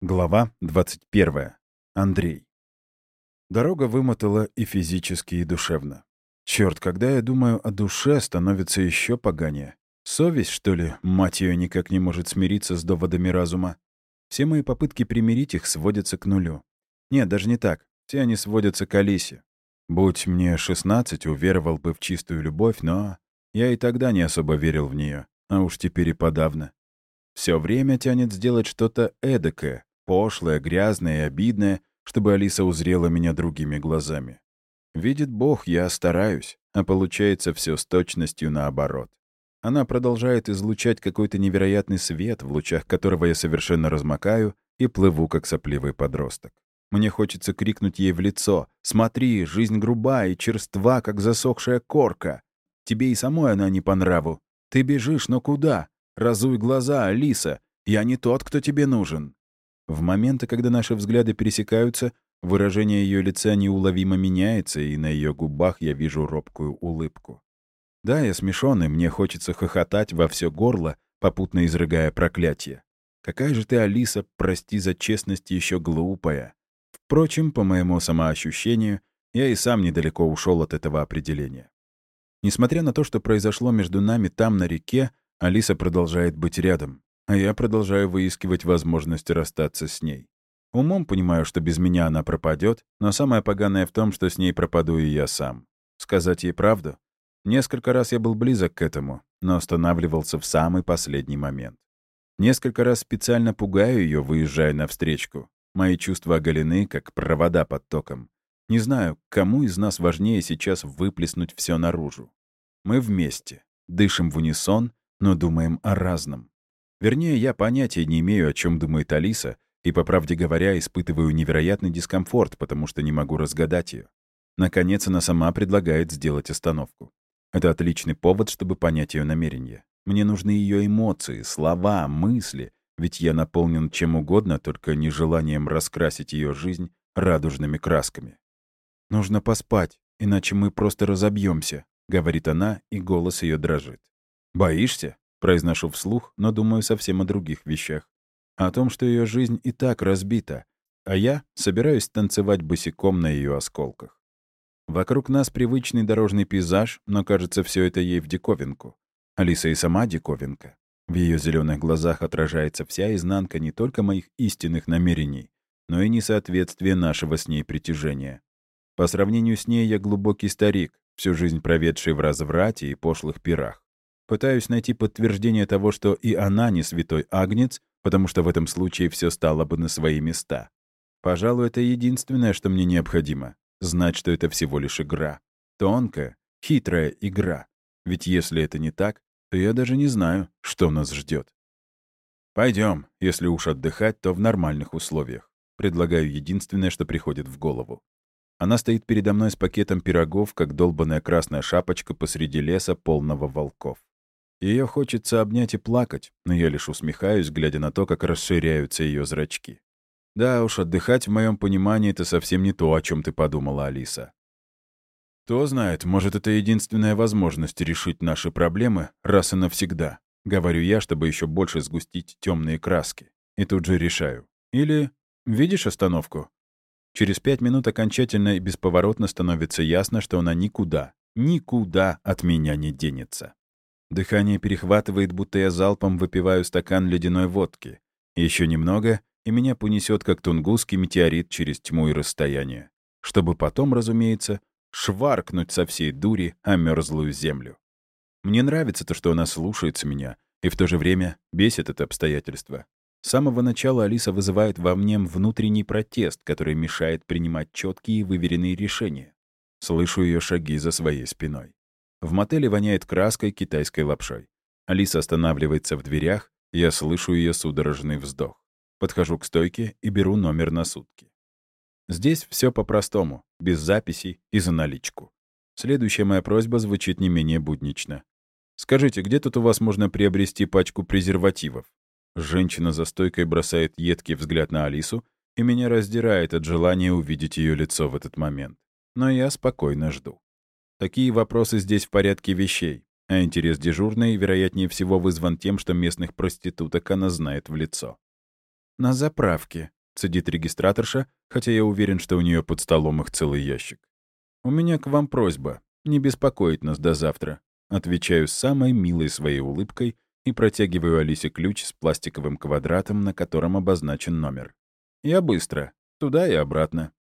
Глава 21. Андрей. Дорога вымотала и физически, и душевно. Черт, когда я думаю о душе, становится еще поганее. Совесть, что ли, мать ее никак не может смириться с доводами разума. Все мои попытки примирить их сводятся к нулю. Нет, даже не так. Все они сводятся к Алисе. Будь мне 16, уверовал бы в чистую любовь, но я и тогда не особо верил в нее, а уж теперь и подавно. Все время тянет сделать что-то эдакое, пошлое, грязное и обидное, чтобы Алиса узрела меня другими глазами. Видит Бог, я стараюсь, а получается все с точностью наоборот. Она продолжает излучать какой-то невероятный свет, в лучах которого я совершенно размокаю и плыву, как сопливый подросток. Мне хочется крикнуть ей в лицо «Смотри, жизнь груба и черства, как засохшая корка. Тебе и самой она не по нраву. Ты бежишь, но куда? Разуй глаза, Алиса. Я не тот, кто тебе нужен». В моменты, когда наши взгляды пересекаются, выражение ее лица неуловимо меняется, и на ее губах я вижу робкую улыбку. Да, я смешон, и мне хочется хохотать во все горло, попутно изрыгая проклятие. Какая же ты, Алиса, прости за честность, еще глупая. Впрочем, по моему самоощущению, я и сам недалеко ушел от этого определения. Несмотря на то, что произошло между нами там, на реке, Алиса продолжает быть рядом а я продолжаю выискивать возможность расстаться с ней. Умом понимаю, что без меня она пропадет, но самое поганое в том, что с ней пропаду и я сам. Сказать ей правду? Несколько раз я был близок к этому, но останавливался в самый последний момент. Несколько раз специально пугаю ее, выезжая навстречку. Мои чувства оголены, как провода под током. Не знаю, кому из нас важнее сейчас выплеснуть все наружу. Мы вместе, дышим в унисон, но думаем о разном. Вернее, я понятия не имею, о чем думает Алиса, и, по правде говоря, испытываю невероятный дискомфорт, потому что не могу разгадать ее. Наконец, она сама предлагает сделать остановку. Это отличный повод, чтобы понять ее намерение. Мне нужны ее эмоции, слова, мысли, ведь я наполнен чем угодно, только нежеланием раскрасить ее жизнь радужными красками. «Нужно поспать, иначе мы просто разобьемся, говорит она, и голос ее дрожит. «Боишься?» Произношу вслух, но думаю совсем о других вещах. О том, что ее жизнь и так разбита, а я собираюсь танцевать босиком на ее осколках. Вокруг нас привычный дорожный пейзаж, но кажется, все это ей в диковинку. Алиса и сама диковинка. В ее зеленых глазах отражается вся изнанка не только моих истинных намерений, но и несоответствие нашего с ней притяжения. По сравнению с ней я глубокий старик, всю жизнь проведший в разврате и пошлых пирах. Пытаюсь найти подтверждение того, что и она не святой агнец, потому что в этом случае все стало бы на свои места. Пожалуй, это единственное, что мне необходимо. Знать, что это всего лишь игра. Тонкая, хитрая игра. Ведь если это не так, то я даже не знаю, что нас ждет. Пойдем, если уж отдыхать, то в нормальных условиях. Предлагаю единственное, что приходит в голову. Она стоит передо мной с пакетом пирогов, как долбанная красная шапочка посреди леса, полного волков. Ее хочется обнять и плакать, но я лишь усмехаюсь, глядя на то, как расширяются ее зрачки. Да уж, отдыхать в моем понимании — это совсем не то, о чем ты подумала, Алиса. Кто знает, может, это единственная возможность решить наши проблемы раз и навсегда. Говорю я, чтобы еще больше сгустить темные краски. И тут же решаю. Или видишь остановку? Через пять минут окончательно и бесповоротно становится ясно, что она никуда, никуда от меня не денется. Дыхание перехватывает, будто я залпом выпиваю стакан ледяной водки. Еще немного, и меня понесет, как тунгусский метеорит через тьму и расстояние. Чтобы потом, разумеется, шваркнуть со всей дури о мерзлую землю. Мне нравится то, что она слушается меня, и в то же время бесит это обстоятельство. С самого начала Алиса вызывает во мне внутренний протест, который мешает принимать четкие и выверенные решения. Слышу ее шаги за своей спиной. В мотеле воняет краской китайской лапшой. Алиса останавливается в дверях, я слышу ее судорожный вздох. Подхожу к стойке и беру номер на сутки. Здесь все по-простому, без записей и за наличку. Следующая моя просьба звучит не менее буднично. «Скажите, где тут у вас можно приобрести пачку презервативов?» Женщина за стойкой бросает едкий взгляд на Алису, и меня раздирает от желания увидеть ее лицо в этот момент. Но я спокойно жду. Такие вопросы здесь в порядке вещей, а интерес дежурной, вероятнее всего, вызван тем, что местных проституток она знает в лицо. «На заправке», — цедит регистраторша, хотя я уверен, что у нее под столом их целый ящик. «У меня к вам просьба. Не беспокоить нас до завтра». Отвечаю самой милой своей улыбкой и протягиваю Алисе ключ с пластиковым квадратом, на котором обозначен номер. Я быстро. Туда и обратно.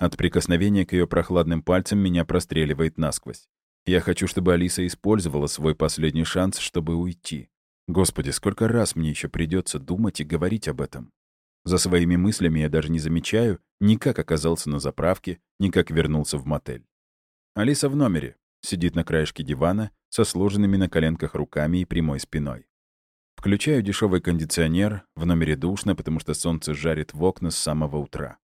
От прикосновения к ее прохладным пальцам меня простреливает насквозь. Я хочу, чтобы Алиса использовала свой последний шанс, чтобы уйти. Господи, сколько раз мне еще придется думать и говорить об этом. За своими мыслями я даже не замечаю, ни как оказался на заправке, ни как вернулся в мотель. Алиса в номере, сидит на краешке дивана со сложенными на коленках руками и прямой спиной. Включаю дешевый кондиционер, в номере душно, потому что солнце жарит в окна с самого утра.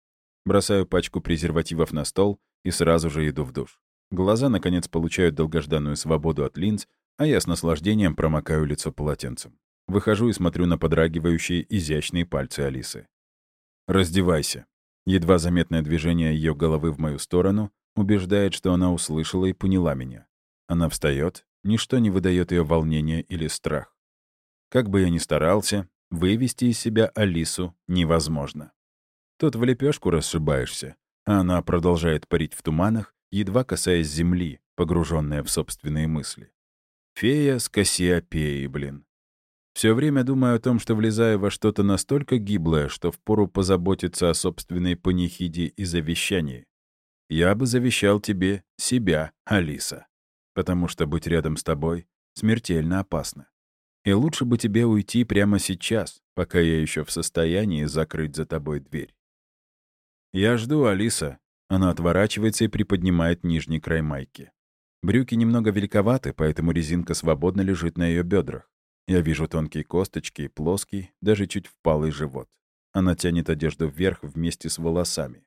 Бросаю пачку презервативов на стол и сразу же иду в душ. Глаза, наконец, получают долгожданную свободу от линз, а я с наслаждением промокаю лицо полотенцем. Выхожу и смотрю на подрагивающие изящные пальцы Алисы. «Раздевайся». Едва заметное движение ее головы в мою сторону убеждает, что она услышала и поняла меня. Она встает, ничто не выдает ее волнения или страх. Как бы я ни старался, вывести из себя Алису невозможно. Тут в лепешку расшибаешься, а она продолжает парить в туманах, едва касаясь земли, погруженная в собственные мысли. Фея с Кассиопеей, блин. Все время думаю о том, что влезаю во что-то настолько гиблое, что впору позаботиться о собственной панихиде и завещании. Я бы завещал тебе себя, Алиса, потому что быть рядом с тобой смертельно опасно. И лучше бы тебе уйти прямо сейчас, пока я еще в состоянии закрыть за тобой дверь. Я жду, Алиса. Она отворачивается и приподнимает нижний край майки. Брюки немного великоваты, поэтому резинка свободно лежит на ее бедрах. Я вижу тонкие косточки, плоский, даже чуть впалый живот. Она тянет одежду вверх вместе с волосами.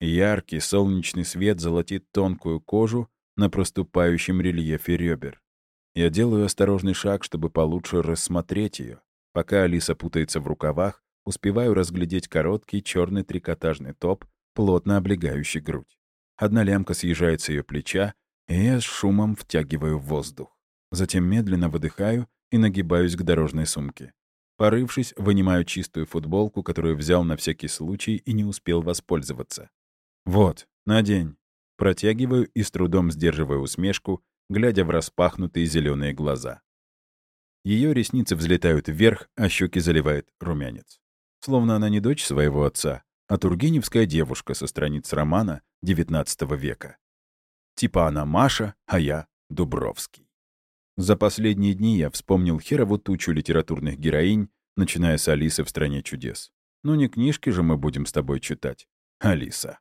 Яркий солнечный свет золотит тонкую кожу на проступающем рельефе ребер. Я делаю осторожный шаг, чтобы получше рассмотреть ее. Пока Алиса путается в рукавах, успеваю разглядеть короткий черный трикотажный топ, плотно облегающий грудь. Одна лямка съезжает с ее плеча, и я с шумом втягиваю воздух. Затем медленно выдыхаю и нагибаюсь к дорожной сумке. Порывшись, вынимаю чистую футболку, которую взял на всякий случай и не успел воспользоваться. «Вот, надень». Протягиваю и с трудом сдерживаю усмешку, глядя в распахнутые зеленые глаза. Ее ресницы взлетают вверх, а щеки заливает румянец. Словно она не дочь своего отца, а тургеневская девушка со страниц романа XIX века. Типа она Маша, а я Дубровский. За последние дни я вспомнил херову тучу литературных героинь, начиная с Алисы в «Стране чудес». Ну не книжки же мы будем с тобой читать, Алиса.